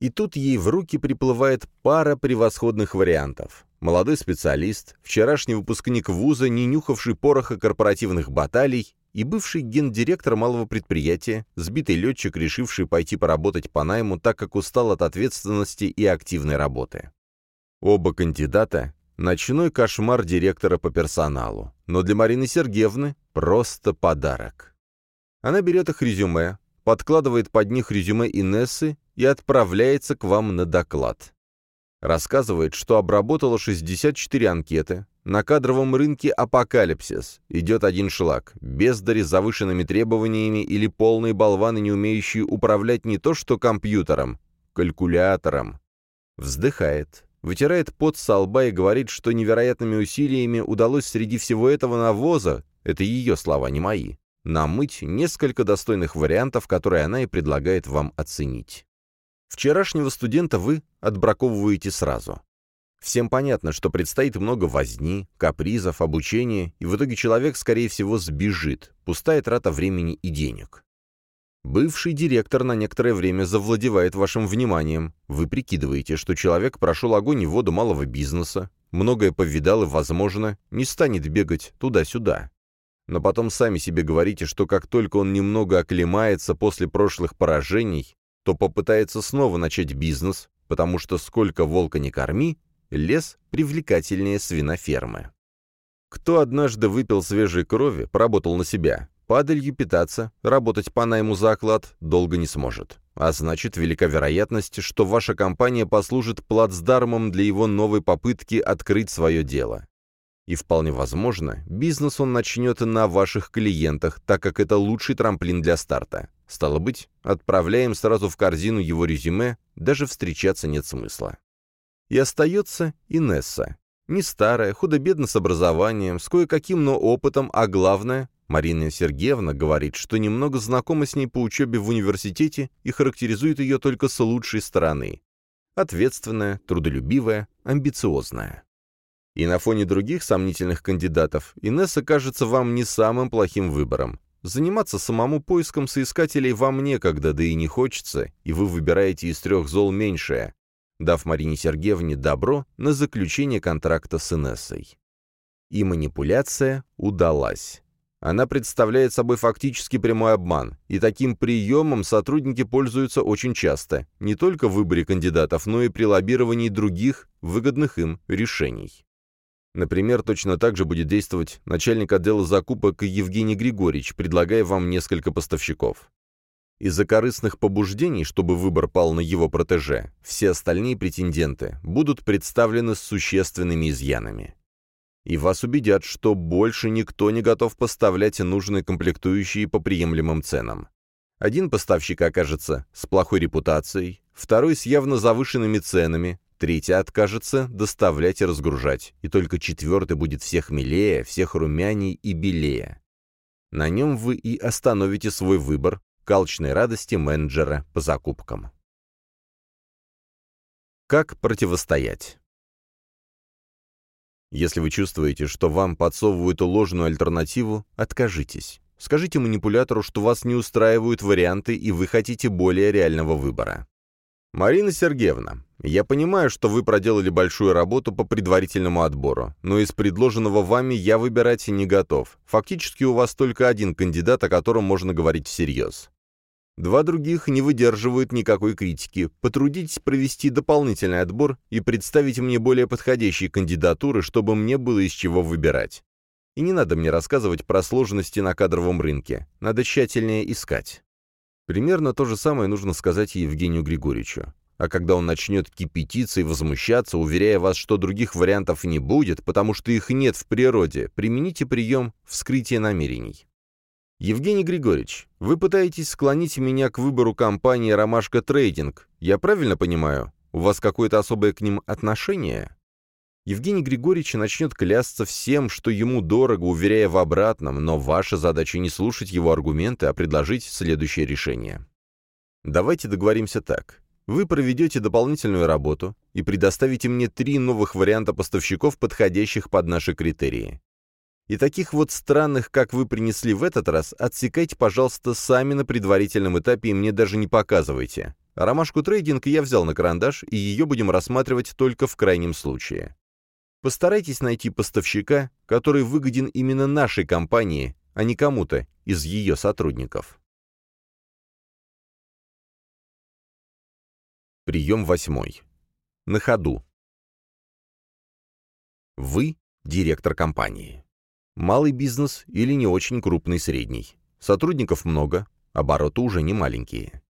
И тут ей в руки приплывает пара превосходных вариантов. Молодой специалист, вчерашний выпускник вуза, не нюхавший пороха корпоративных баталий, и бывший гендиректор малого предприятия, сбитый летчик, решивший пойти поработать по найму, так как устал от ответственности и активной работы. Оба кандидата — ночной кошмар директора по персоналу, но для Марины Сергеевны просто подарок. Она берет их резюме, подкладывает под них резюме Инессы и отправляется к вам на доклад. Рассказывает, что обработала 64 анкеты. На кадровом рынке апокалипсис. Идет один шлак. Бездари с завышенными требованиями или полные болваны, не умеющие управлять не то что компьютером, калькулятором. Вздыхает, вытирает пот со лба и говорит, что невероятными усилиями удалось среди всего этого навоза, это ее слова, не мои, намыть несколько достойных вариантов, которые она и предлагает вам оценить. Вчерашнего студента вы отбраковываете сразу. Всем понятно, что предстоит много возни, капризов, обучения, и в итоге человек, скорее всего, сбежит. Пустая трата времени и денег. Бывший директор на некоторое время завладевает вашим вниманием. Вы прикидываете, что человек прошел огонь и воду малого бизнеса, многое повидал и, возможно, не станет бегать туда-сюда. Но потом сами себе говорите, что как только он немного оклемается после прошлых поражений, то попытается снова начать бизнес, потому что сколько волка не корми, лес привлекательнее свинофермы. Кто однажды выпил свежей крови, поработал на себя, падалью питаться, работать по найму за оклад долго не сможет. А значит, велика вероятность, что ваша компания послужит плацдармом для его новой попытки открыть свое дело. И вполне возможно, бизнес он начнет на ваших клиентах, так как это лучший трамплин для старта. Стало быть, отправляем сразу в корзину его резюме, даже встречаться нет смысла. И остается Инесса. Не старая, худо-бедно с образованием, с кое-каким, но опытом, а главное, Марина Сергеевна говорит, что немного знакома с ней по учебе в университете и характеризует ее только с лучшей стороны. Ответственная, трудолюбивая, амбициозная. И на фоне других сомнительных кандидатов Инесса кажется вам не самым плохим выбором. Заниматься самому поиском соискателей вам некогда, да и не хочется, и вы выбираете из трех зол меньшее, дав Марине Сергеевне добро на заключение контракта с Инессой. И манипуляция удалась. Она представляет собой фактически прямой обман, и таким приемом сотрудники пользуются очень часто, не только в выборе кандидатов, но и при лоббировании других, выгодных им решений. Например, точно так же будет действовать начальник отдела закупок Евгений Григорьевич, предлагая вам несколько поставщиков. Из-за корыстных побуждений, чтобы выбор пал на его протеже, все остальные претенденты будут представлены с существенными изъянами. И вас убедят, что больше никто не готов поставлять нужные комплектующие по приемлемым ценам. Один поставщик окажется с плохой репутацией, второй с явно завышенными ценами, третий откажется доставлять и разгружать, и только четвертый будет всех милее, всех румяней и белее. На нем вы и остановите свой выбор калчной радости менеджера по закупкам. Как противостоять? Если вы чувствуете, что вам подсовывают ложную альтернативу, откажитесь. Скажите манипулятору, что вас не устраивают варианты и вы хотите более реального выбора. «Марина Сергеевна, я понимаю, что вы проделали большую работу по предварительному отбору, но из предложенного вами я выбирать не готов. Фактически у вас только один кандидат, о котором можно говорить всерьез. Два других не выдерживают никакой критики. Потрудитесь провести дополнительный отбор и представить мне более подходящие кандидатуры, чтобы мне было из чего выбирать. И не надо мне рассказывать про сложности на кадровом рынке. Надо тщательнее искать. Примерно то же самое нужно сказать Евгению Григорьевичу. А когда он начнет кипятиться и возмущаться, уверяя вас, что других вариантов не будет, потому что их нет в природе, примените прием вскрытия намерений. Евгений Григорьевич, вы пытаетесь склонить меня к выбору компании «Ромашка Трейдинг». Я правильно понимаю? У вас какое-то особое к ним отношение? Евгений Григорьевич начнет клясться всем, что ему дорого, уверяя в обратном, но ваша задача не слушать его аргументы, а предложить следующее решение. Давайте договоримся так. Вы проведете дополнительную работу и предоставите мне три новых варианта поставщиков, подходящих под наши критерии. И таких вот странных, как вы принесли в этот раз, отсекайте, пожалуйста, сами на предварительном этапе и мне даже не показывайте. ромашку трейдинг я взял на карандаш, и ее будем рассматривать только в крайнем случае. Постарайтесь найти поставщика, который выгоден именно нашей компании, а не кому-то из ее сотрудников. Прием восьмой. На ходу. Вы – директор компании. Малый бизнес или не очень крупный средний. Сотрудников много, обороты уже не маленькие.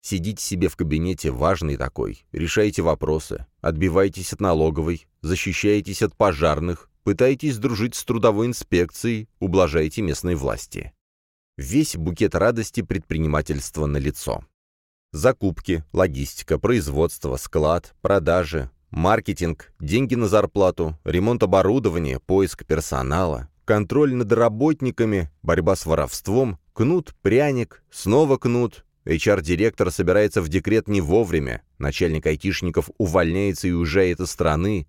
Сидите себе в кабинете, важный такой, решаете вопросы, отбиваетесь от налоговой, защищаетесь от пожарных, пытаетесь дружить с трудовой инспекцией, ублажаете местные власти. Весь букет радости предпринимательства на лицо. Закупки, логистика, производство, склад, продажи, маркетинг, деньги на зарплату, ремонт оборудования, поиск персонала, контроль над работниками, борьба с воровством, кнут, пряник, снова кнут, HR-директор собирается в декрет не вовремя, начальник айтишников увольняется и уезжает из страны.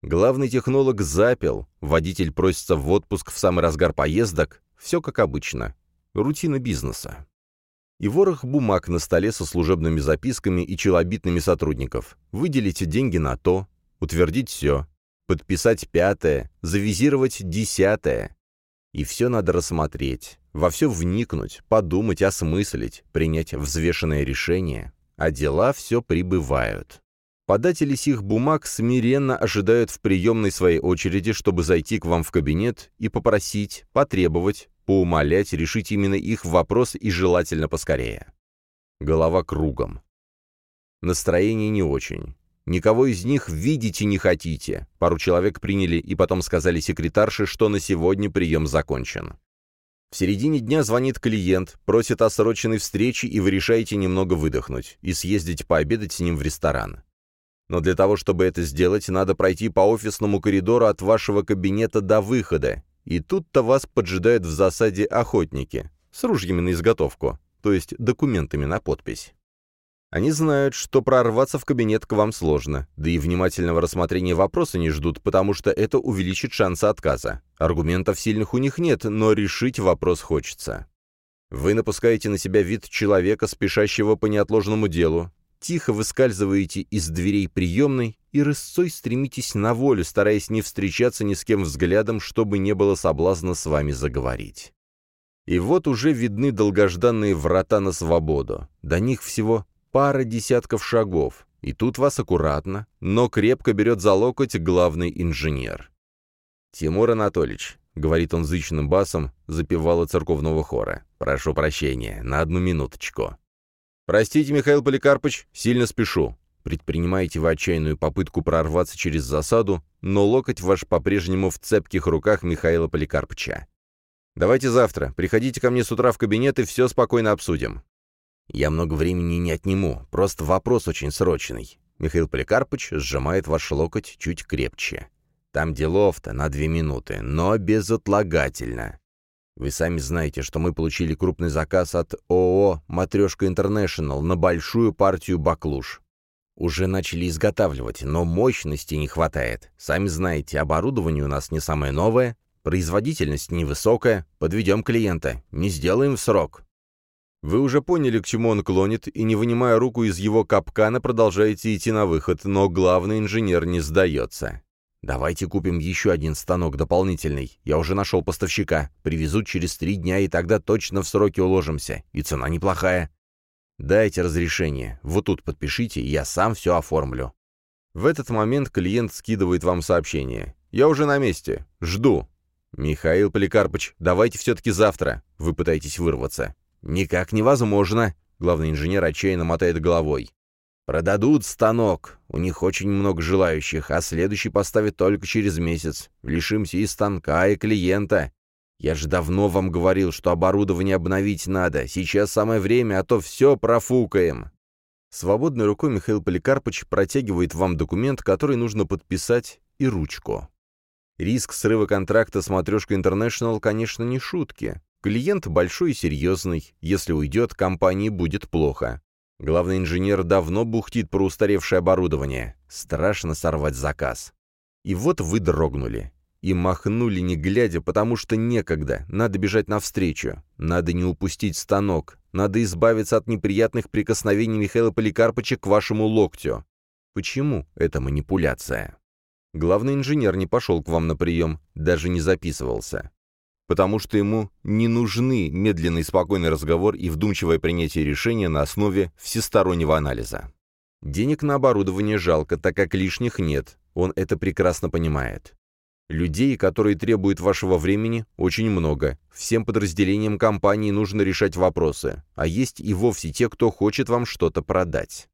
Главный технолог запил, водитель просится в отпуск в самый разгар поездок. Все как обычно. Рутина бизнеса. и ворох бумаг на столе со служебными записками и челобитными сотрудников. Выделите деньги на то, утвердить все, подписать пятое, завизировать десятое. И все надо рассмотреть, во все вникнуть, подумать, осмыслить, принять взвешенное решение. А дела все прибывают. Податели сих бумаг смиренно ожидают в приемной своей очереди, чтобы зайти к вам в кабинет и попросить, потребовать, поумолять решить именно их вопрос и желательно поскорее. Голова кругом. Настроение не очень. Никого из них видите не хотите. Пару человек приняли и потом сказали секретарше, что на сегодня прием закончен. В середине дня звонит клиент, просит о срочной встрече, и вы решаете немного выдохнуть и съездить пообедать с ним в ресторан. Но для того, чтобы это сделать, надо пройти по офисному коридору от вашего кабинета до выхода, и тут-то вас поджидают в засаде охотники с ружьями на изготовку, то есть документами на подпись. Они знают, что прорваться в кабинет к вам сложно, да и внимательного рассмотрения вопроса не ждут, потому что это увеличит шансы отказа. Аргументов сильных у них нет, но решить вопрос хочется. Вы напускаете на себя вид человека, спешащего по неотложному делу, тихо выскальзываете из дверей приемной и рысцой стремитесь на волю, стараясь не встречаться ни с кем взглядом, чтобы не было соблазна с вами заговорить. И вот уже видны долгожданные врата на свободу. До них всего пара десятков шагов, и тут вас аккуратно, но крепко берет за локоть главный инженер. «Тимур Анатольевич», — говорит он зычным басом, запевала церковного хора, — «прошу прощения, на одну минуточку». «Простите, Михаил Поликарпович, сильно спешу. Предпринимаете вы отчаянную попытку прорваться через засаду, но локоть ваш по-прежнему в цепких руках Михаила Поликарпыча. Давайте завтра, приходите ко мне с утра в кабинет и все спокойно обсудим. Я много времени не отниму, просто вопрос очень срочный. Михаил Поликарпович сжимает ваш локоть чуть крепче. Там делов-то на две минуты, но безотлагательно. Вы сами знаете, что мы получили крупный заказ от ООО «Матрешка Интернешнл» на большую партию баклуш. Уже начали изготавливать, но мощности не хватает. Сами знаете, оборудование у нас не самое новое, производительность невысокая, подведем клиента, не сделаем в срок. Вы уже поняли, к чему он клонит, и, не вынимая руку из его капкана, продолжаете идти на выход, но главный инженер не сдается. «Давайте купим еще один станок дополнительный. Я уже нашел поставщика. Привезут через три дня, и тогда точно в сроки уложимся. И цена неплохая. Дайте разрешение. Вот тут подпишите, я сам все оформлю. В этот момент клиент скидывает вам сообщение. «Я уже на месте. Жду». «Михаил Поликарпович, давайте все-таки завтра». Вы пытаетесь вырваться. «Никак невозможно». Главный инженер отчаянно мотает головой. «Продадут станок. У них очень много желающих, а следующий поставят только через месяц. Лишимся и станка, и клиента. Я же давно вам говорил, что оборудование обновить надо. Сейчас самое время, а то все профукаем. Свободной рукой Михаил Поликарпович протягивает вам документ, который нужно подписать, и ручку. Риск срыва контракта с «Матрешкой Интернешнл», конечно, не шутки. Клиент большой и серьезный. Если уйдет, компании будет плохо. Главный инженер давно бухтит про устаревшее оборудование. Страшно сорвать заказ. И вот вы дрогнули и махнули не глядя, потому что некогда, надо бежать навстречу, надо не упустить станок, надо избавиться от неприятных прикосновений Михаила Поликарпыча к вашему локтю. Почему эта манипуляция? Главный инженер не пошел к вам на прием, даже не записывался. Потому что ему не нужны медленный спокойный разговор и вдумчивое принятие решения на основе всестороннего анализа. Денег на оборудование жалко, так как лишних нет, он это прекрасно понимает. Людей, которые требуют вашего времени, очень много. Всем подразделениям компании нужно решать вопросы, а есть и вовсе те, кто хочет вам что-то продать.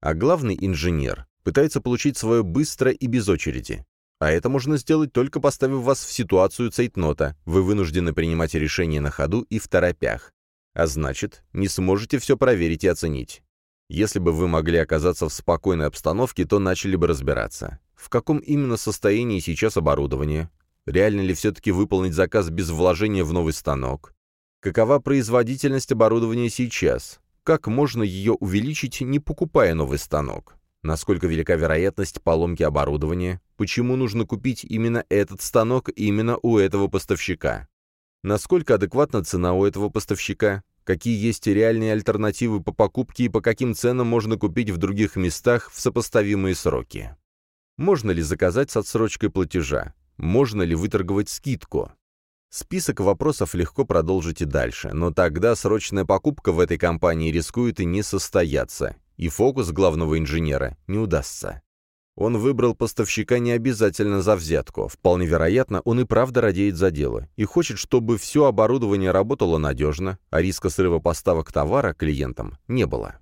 А главный инженер пытается получить свое быстро и без очереди. А это можно сделать только поставив вас в ситуацию цейтнота. Вы вынуждены принимать решения на ходу и в торопях. А значит, не сможете все проверить и оценить. Если бы вы могли оказаться в спокойной обстановке, то начали бы разбираться. В каком именно состоянии сейчас оборудование? Реально ли все-таки выполнить заказ без вложения в новый станок? Какова производительность оборудования сейчас? Как можно ее увеличить, не покупая новый станок? Насколько велика вероятность поломки оборудования? Почему нужно купить именно этот станок именно у этого поставщика? Насколько адекватна цена у этого поставщика? какие есть реальные альтернативы по покупке и по каким ценам можно купить в других местах в сопоставимые сроки. Можно ли заказать с отсрочкой платежа? Можно ли выторговать скидку? Список вопросов легко продолжить и дальше, но тогда срочная покупка в этой компании рискует и не состояться, и фокус главного инженера не удастся. Он выбрал поставщика не обязательно за взятку. Вполне вероятно, он и правда радеет за дело и хочет, чтобы все оборудование работало надежно, а риска срыва поставок товара клиентам не было.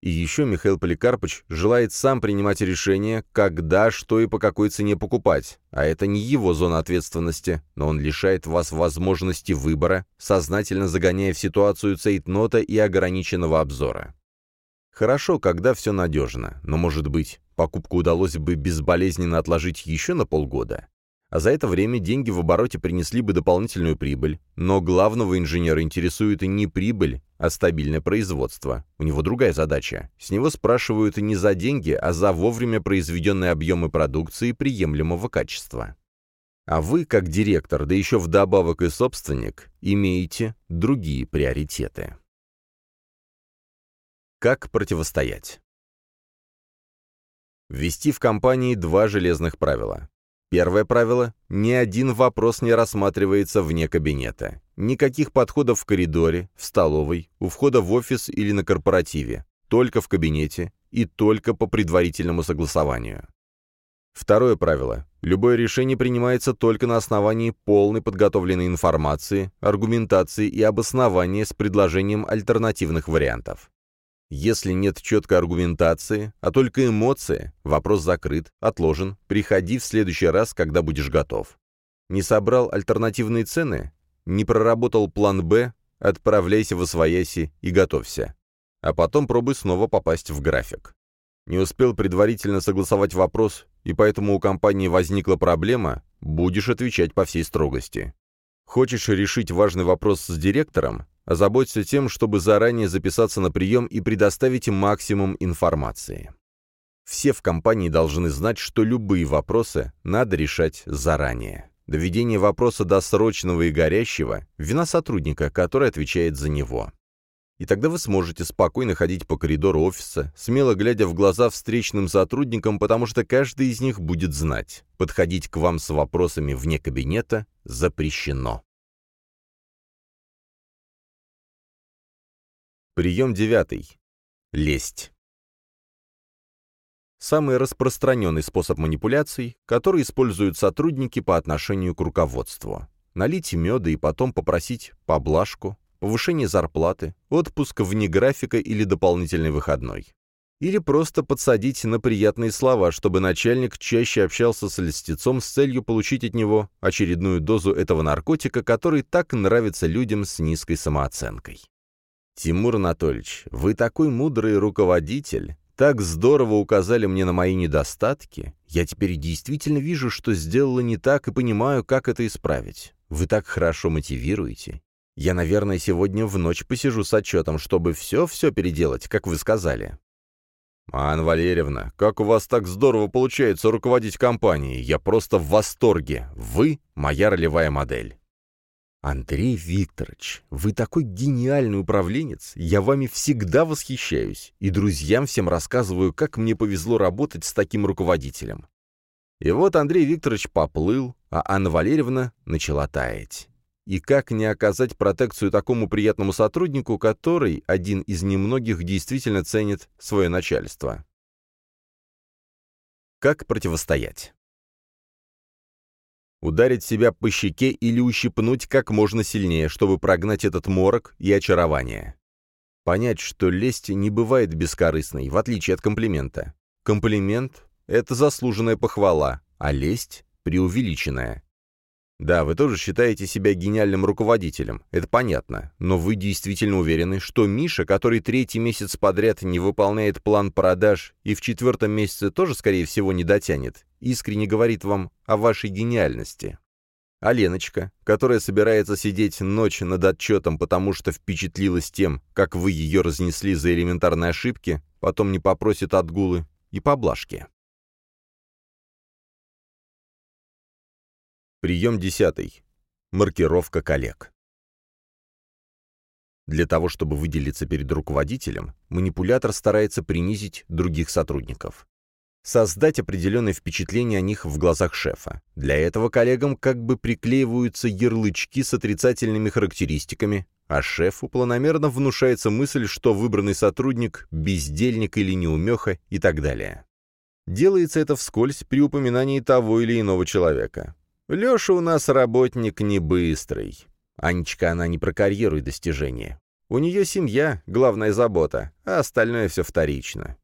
И еще Михаил Поликарпович желает сам принимать решение, когда, что и по какой цене покупать, а это не его зона ответственности, но он лишает вас возможности выбора, сознательно загоняя в ситуацию цейтнота и ограниченного обзора. Хорошо, когда все надежно, но, может быть, покупку удалось бы безболезненно отложить еще на полгода? а за это время деньги в обороте принесли бы дополнительную прибыль. Но главного инженера интересует не прибыль, а стабильное производство. У него другая задача. С него спрашивают не за деньги, а за вовремя произведенные объемы продукции приемлемого качества. А вы, как директор, да еще вдобавок и собственник, имеете другие приоритеты. Как противостоять? Ввести в компании два железных правила. Первое правило – ни один вопрос не рассматривается вне кабинета. Никаких подходов в коридоре, в столовой, у входа в офис или на корпоративе. Только в кабинете и только по предварительному согласованию. Второе правило. Любое решение принимается только на основании полной подготовленной информации, аргументации и обоснования с предложением альтернативных вариантов. Если нет четкой аргументации, а только эмоции, вопрос закрыт, отложен, приходи в следующий раз, когда будешь готов. Не собрал альтернативные цены? Не проработал план «Б», отправляйся в Освояси и готовься. А потом пробуй снова попасть в график. Не успел предварительно согласовать вопрос, и поэтому у компании возникла проблема, будешь отвечать по всей строгости. Хочешь решить важный вопрос с директором? Озаботься тем, чтобы заранее записаться на прием и предоставить максимум информации. Все в компании должны знать, что любые вопросы надо решать заранее. Доведение вопроса до срочного и горящего – вина сотрудника, который отвечает за него. И тогда вы сможете спокойно ходить по коридору офиса, смело глядя в глаза встречным сотрудникам, потому что каждый из них будет знать. Подходить к вам с вопросами вне кабинета запрещено. Прием девятый. Лесть. Самый распространенный способ манипуляций, который используют сотрудники по отношению к руководству. Налить меда и потом попросить поблажку, повышение зарплаты, отпуск вне графика или дополнительный выходной. Или просто подсадить на приятные слова, чтобы начальник чаще общался с льстецом с целью получить от него очередную дозу этого наркотика, который так нравится людям с низкой самооценкой. «Тимур Анатольевич, вы такой мудрый руководитель, так здорово указали мне на мои недостатки. Я теперь действительно вижу, что сделала не так и понимаю, как это исправить. Вы так хорошо мотивируете. Я, наверное, сегодня в ночь посижу с отчетом, чтобы все-все переделать, как вы сказали». «Анна Валерьевна, как у вас так здорово получается руководить компанией? Я просто в восторге. Вы — моя ролевая модель». «Андрей Викторович, вы такой гениальный управленец, я вами всегда восхищаюсь, и друзьям всем рассказываю, как мне повезло работать с таким руководителем». И вот Андрей Викторович поплыл, а Анна Валерьевна начала таять. И как не оказать протекцию такому приятному сотруднику, который один из немногих действительно ценит свое начальство? Как противостоять? Ударить себя по щеке или ущипнуть как можно сильнее, чтобы прогнать этот морок и очарование. Понять, что лесть не бывает бескорыстной, в отличие от комплимента. Комплимент — это заслуженная похвала, а лесть — преувеличенная. Да, вы тоже считаете себя гениальным руководителем, это понятно, но вы действительно уверены, что Миша, который третий месяц подряд не выполняет план продаж и в четвертом месяце тоже, скорее всего, не дотянет, искренне говорит вам о вашей гениальности? А Леночка, которая собирается сидеть ночь над отчетом, потому что впечатлилась тем, как вы ее разнесли за элементарные ошибки, потом не попросит отгулы и поблажки. Прием десятый. Маркировка коллег. Для того, чтобы выделиться перед руководителем, манипулятор старается принизить других сотрудников. Создать определенное впечатление о них в глазах шефа. Для этого коллегам как бы приклеиваются ярлычки с отрицательными характеристиками, а шефу планомерно внушается мысль, что выбранный сотрудник – бездельник или неумеха и так далее. Делается это вскользь при упоминании того или иного человека. «Леша у нас работник не быстрый. Анечка, она не про карьеру и достижения. У нее семья, главная забота, а остальное все вторично.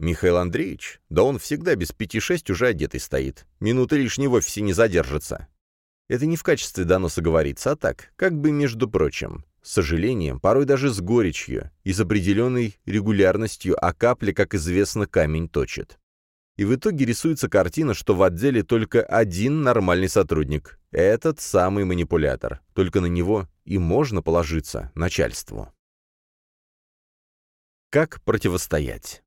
Михаил Андреевич, да он всегда без пяти-шесть уже одетый стоит. Минуты лишней в офисе не задержится. Это не в качестве доноса говорится, а так, как бы между прочим. С сожалением, порой даже с горечью и с определенной регулярностью, а капля, как известно, камень точит. И в итоге рисуется картина, что в отделе только один нормальный сотрудник. Этот самый манипулятор. Только на него и можно положиться начальству. Как противостоять?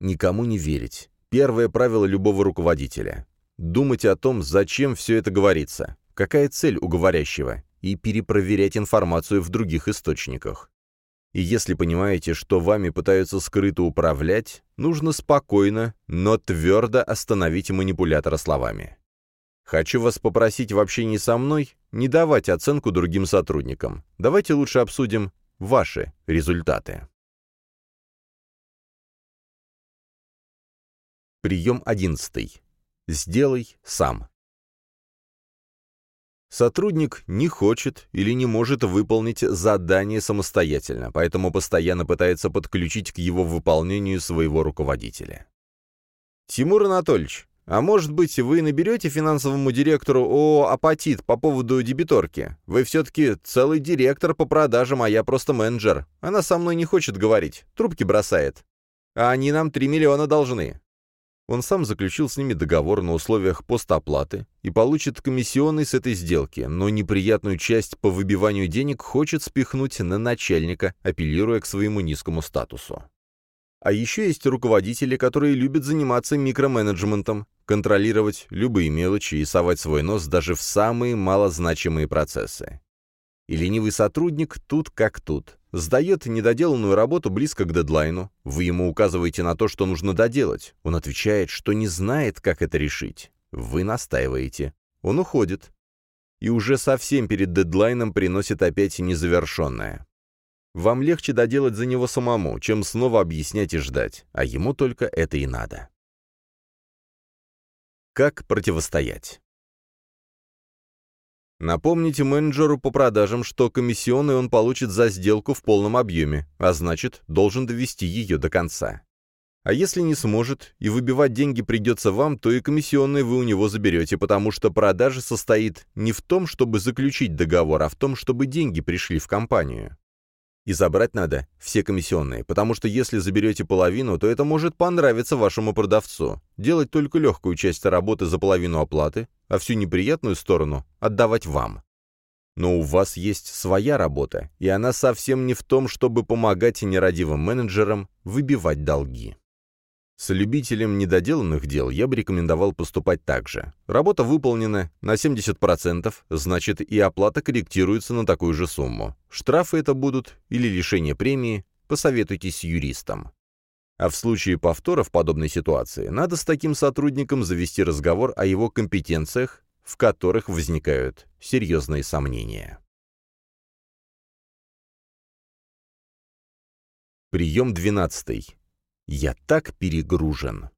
Никому не верить. Первое правило любого руководителя. Думать о том, зачем все это говорится, какая цель у говорящего, и перепроверять информацию в других источниках. И если понимаете, что вами пытаются скрыто управлять, нужно спокойно, но твердо остановить манипулятора словами. Хочу вас попросить в общении со мной не давать оценку другим сотрудникам. Давайте лучше обсудим ваши результаты. Прием 11. Сделай сам. Сотрудник не хочет или не может выполнить задание самостоятельно, поэтому постоянно пытается подключить к его выполнению своего руководителя. Тимур Анатольевич, а может быть, вы наберете финансовому директору о апатит по поводу дебиторки? Вы все-таки целый директор по продажам, а я просто менеджер. Она со мной не хочет говорить, трубки бросает. А они нам 3 миллиона должны. Он сам заключил с ними договор на условиях постоплаты и получит комиссионный с этой сделки, но неприятную часть по выбиванию денег хочет спихнуть на начальника, апеллируя к своему низкому статусу. А еще есть руководители, которые любят заниматься микроменеджментом, контролировать любые мелочи и совать свой нос даже в самые малозначимые процессы. И ленивый сотрудник тут как тут. Сдает недоделанную работу близко к дедлайну. Вы ему указываете на то, что нужно доделать. Он отвечает, что не знает, как это решить. Вы настаиваете. Он уходит. И уже совсем перед дедлайном приносит опять незавершенное. Вам легче доделать за него самому, чем снова объяснять и ждать, а ему только это и надо. Как противостоять? Напомните менеджеру по продажам, что комиссионный он получит за сделку в полном объеме, а значит, должен довести ее до конца. А если не сможет, и выбивать деньги придется вам, то и комиссионные вы у него заберете, потому что продажа состоит не в том, чтобы заключить договор, а в том, чтобы деньги пришли в компанию. И забрать надо все комиссионные, потому что если заберете половину, то это может понравиться вашему продавцу. Делать только легкую часть работы за половину оплаты, а всю неприятную сторону отдавать вам. Но у вас есть своя работа, и она совсем не в том, чтобы помогать нерадивым менеджерам выбивать долги. С любителем недоделанных дел я бы рекомендовал поступать так же. Работа выполнена на 70%, значит и оплата корректируется на такую же сумму. Штрафы это будут или лишение премии, посоветуйтесь с юристом. А в случае повтора в подобной ситуации надо с таким сотрудником завести разговор о его компетенциях, в которых возникают серьезные сомнения. Прием 12. Я так перегружен.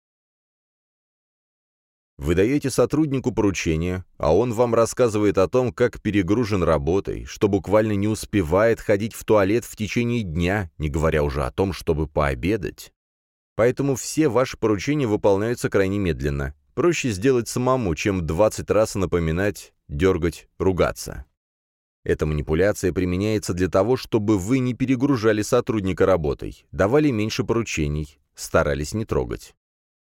Вы даете сотруднику поручение, а он вам рассказывает о том, как перегружен работой, что буквально не успевает ходить в туалет в течение дня, не говоря уже о том, чтобы пообедать. Поэтому все ваши поручения выполняются крайне медленно. Проще сделать самому, чем 20 раз напоминать, дергать, ругаться. Эта манипуляция применяется для того, чтобы вы не перегружали сотрудника работой, давали меньше поручений, старались не трогать.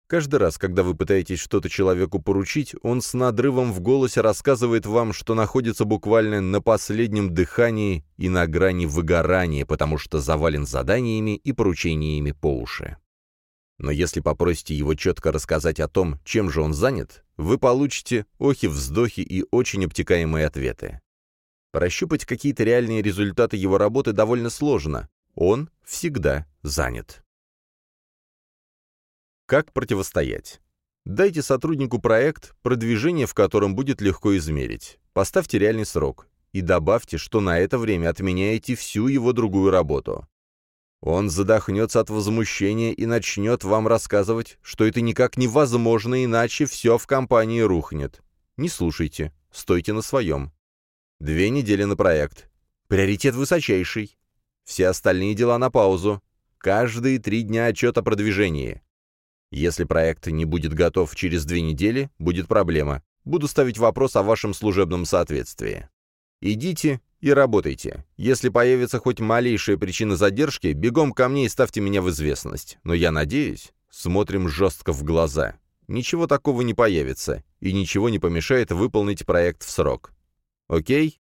Каждый раз, когда вы пытаетесь что-то человеку поручить, он с надрывом в голосе рассказывает вам, что находится буквально на последнем дыхании и на грани выгорания, потому что завален заданиями и поручениями по уши. Но если попросите его четко рассказать о том, чем же он занят, вы получите охи-вздохи и очень обтекаемые ответы. Прощупать какие-то реальные результаты его работы довольно сложно. Он всегда занят. Как противостоять? Дайте сотруднику проект, продвижение в котором будет легко измерить. Поставьте реальный срок. И добавьте, что на это время отменяете всю его другую работу. Он задохнется от возмущения и начнет вам рассказывать, что это никак невозможно, иначе все в компании рухнет. Не слушайте, стойте на своем. Две недели на проект. Приоритет высочайший. Все остальные дела на паузу. Каждые три дня отчет о продвижении. Если проект не будет готов через две недели, будет проблема. Буду ставить вопрос о вашем служебном соответствии. Идите и работайте. Если появится хоть малейшая причина задержки, бегом ко мне и ставьте меня в известность. Но я надеюсь, смотрим жестко в глаза. Ничего такого не появится, и ничего не помешает выполнить проект в срок. Окей?